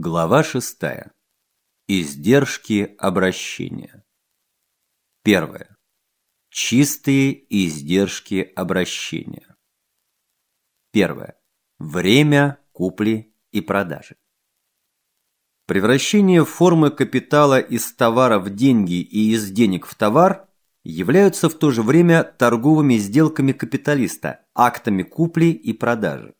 Глава 6. Издержки обращения. Первое. Чистые издержки обращения. Первое. Время купли и продажи. Превращение формы капитала из товара в деньги и из денег в товар являются в то же время торговыми сделками капиталиста, актами купли и продажи.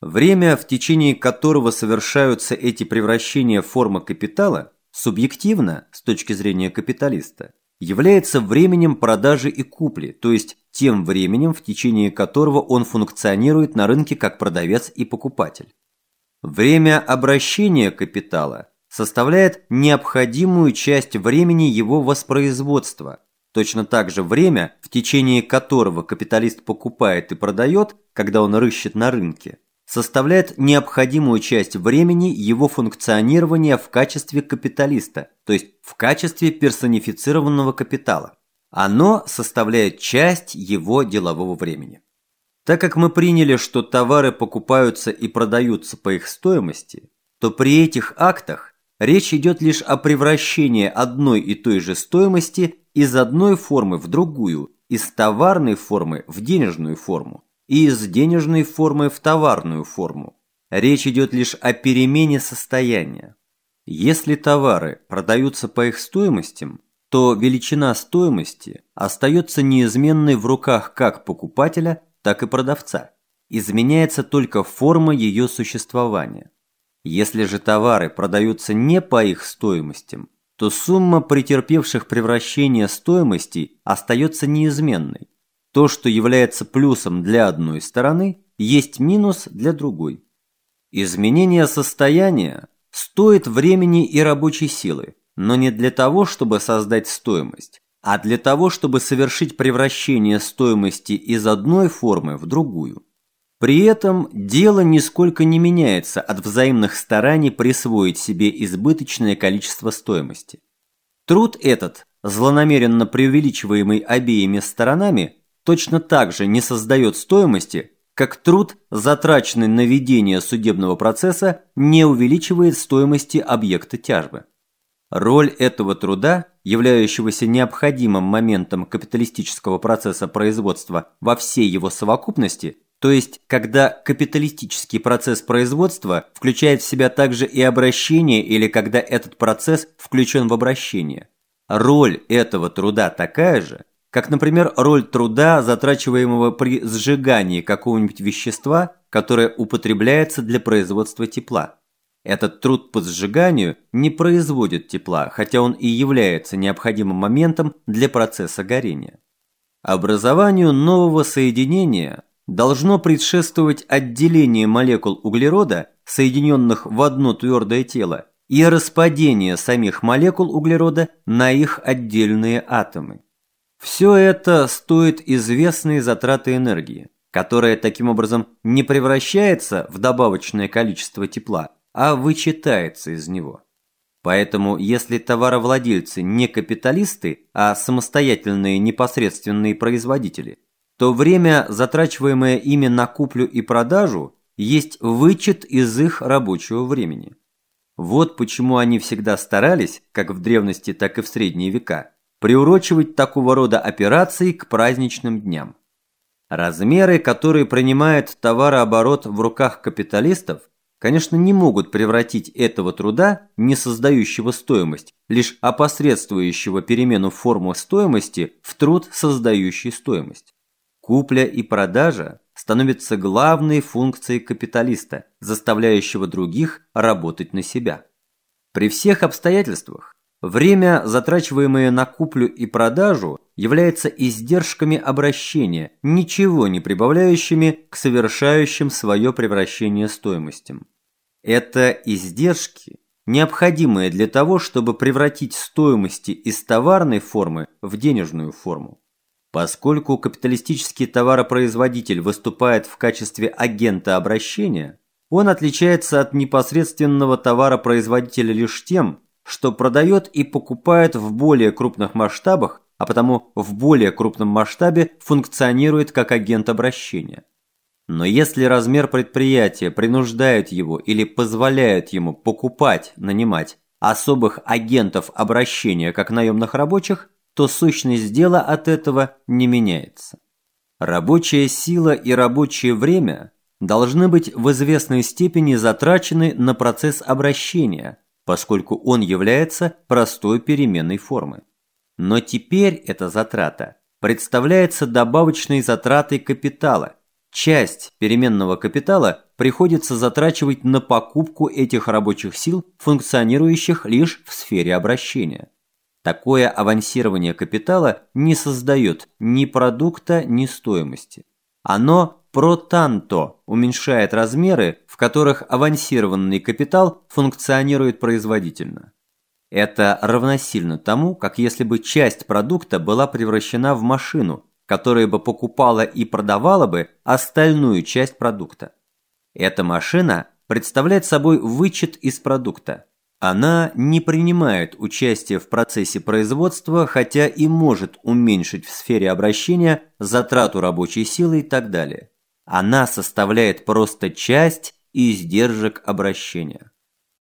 Время, в течение которого совершаются эти превращения формы капитала, субъективно, с точки зрения капиталиста, является временем продажи и купли, то есть тем временем, в течение которого он функционирует на рынке как продавец и покупатель. Время обращения капитала составляет необходимую часть времени его воспроизводства, точно так же время, в течение которого капиталист покупает и продает, когда он рыщет на рынке, составляет необходимую часть времени его функционирования в качестве капиталиста, то есть в качестве персонифицированного капитала. Оно составляет часть его делового времени. Так как мы приняли, что товары покупаются и продаются по их стоимости, то при этих актах речь идет лишь о превращении одной и той же стоимости из одной формы в другую, из товарной формы в денежную форму из денежной формы в товарную форму. Речь идет лишь о перемене состояния. Если товары продаются по их стоимостям, то величина стоимости остается неизменной в руках как покупателя, так и продавца. Изменяется только форма ее существования. Если же товары продаются не по их стоимостям, то сумма претерпевших превращение стоимостей остается неизменной. То, что является плюсом для одной стороны, есть минус для другой. Изменение состояния стоит времени и рабочей силы, но не для того, чтобы создать стоимость, а для того, чтобы совершить превращение стоимости из одной формы в другую. При этом дело нисколько не меняется от взаимных стараний присвоить себе избыточное количество стоимости. Труд этот, злонамеренно преувеличиваемый обеими сторонами, точно так же не создает стоимости, как труд, затраченный на ведение судебного процесса, не увеличивает стоимости объекта тяжбы. Роль этого труда, являющегося необходимым моментом капиталистического процесса производства во всей его совокупности, то есть когда капиталистический процесс производства включает в себя также и обращение или когда этот процесс включен в обращение. Роль этого труда такая же, как, например, роль труда, затрачиваемого при сжигании какого-нибудь вещества, которое употребляется для производства тепла. Этот труд по сжиганию не производит тепла, хотя он и является необходимым моментом для процесса горения. Образованию нового соединения должно предшествовать отделение молекул углерода, соединенных в одно твердое тело, и распадение самих молекул углерода на их отдельные атомы. Все это стоит известные затраты энергии, которая таким образом не превращается в добавочное количество тепла, а вычитается из него. Поэтому, если товаровладельцы не капиталисты, а самостоятельные непосредственные производители, то время, затрачиваемое ими на куплю и продажу, есть вычет из их рабочего времени. Вот почему они всегда старались, как в древности, так и в средние века, приурочивать такого рода операции к праздничным дням. Размеры, которые принимает товарооборот в руках капиталистов, конечно, не могут превратить этого труда, не создающего стоимость, лишь опосредствующего перемену формы стоимости в труд, создающий стоимость. Купля и продажа становятся главной функцией капиталиста, заставляющего других работать на себя. При всех обстоятельствах Время, затрачиваемое на куплю и продажу, является издержками обращения, ничего не прибавляющими к совершающим свое превращение стоимостям. Это издержки, необходимые для того, чтобы превратить стоимости из товарной формы в денежную форму. Поскольку капиталистический товаропроизводитель выступает в качестве агента обращения, он отличается от непосредственного товаропроизводителя лишь тем, что продает и покупает в более крупных масштабах, а потому в более крупном масштабе функционирует как агент обращения. Но если размер предприятия принуждает его или позволяет ему покупать, нанимать особых агентов обращения как наемных рабочих, то сущность дела от этого не меняется. Рабочая сила и рабочее время должны быть в известной степени затрачены на процесс обращения, поскольку он является простой переменной формы. Но теперь эта затрата представляется добавочной затратой капитала. Часть переменного капитала приходится затрачивать на покупку этих рабочих сил, функционирующих лишь в сфере обращения. Такое авансирование капитала не создает ни продукта, ни стоимости. Оно про танто уменьшает размеры, в которых авансированный капитал функционирует производительно. Это равносильно тому, как если бы часть продукта была превращена в машину, которая бы покупала и продавала бы остальную часть продукта. Эта машина представляет собой вычет из продукта. Она не принимает участие в процессе производства, хотя и может уменьшить в сфере обращения затрату рабочей силы и так далее. Она составляет просто часть издержек обращения.